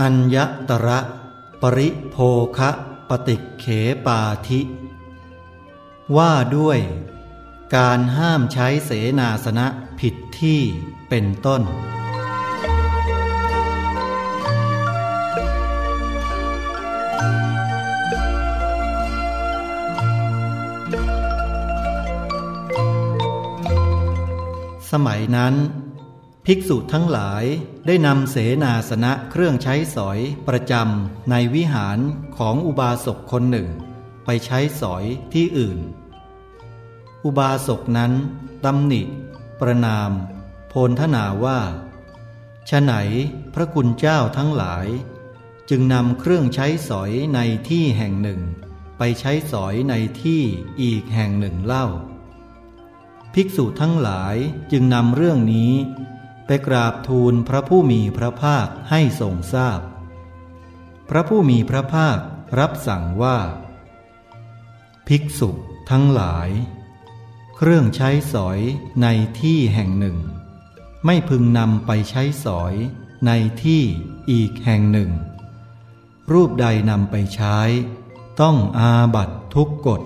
อัญญตระ ปริโภคะปฏิเขปาธิ ว่าด้วย การห้ามใช้เสนาสนะผิดที่เป็นต้น สมัยนั้น ภิกษุทั้งหลายได้นำเสนาสนะเครื่องใช้สอยประจำในวิหารของอุบาสกคนหนึ่ง ไปใช้สอยที่อื่น อุบาสกนั้นตำหนิ ประนาม โพลทนาว่าฉไหนพระคุณเจ้าทั้งหลาย จึงนำเครื่องใช้สอยในที่แห่งหนึ่ง ไปใช้สอยในที่อีกแห่งหนึ่งเล่า ภิกษุทั้งหลายจึงนำเรื่องนี้ ไปกราบทูลพระผู้มีพระภาคให้ทรงทราบพพระผู้มีพระภาครับสั่งว่า ภิกษุทั้งหลาย เครื่องใช้สอยในที่แห่งหนึ่ง ไม่พึงนำไปใช้สอยในที่อีกแห่งหนึ่ง รูปใดนำไปใช้ ต้องอาบัตทุกกฎ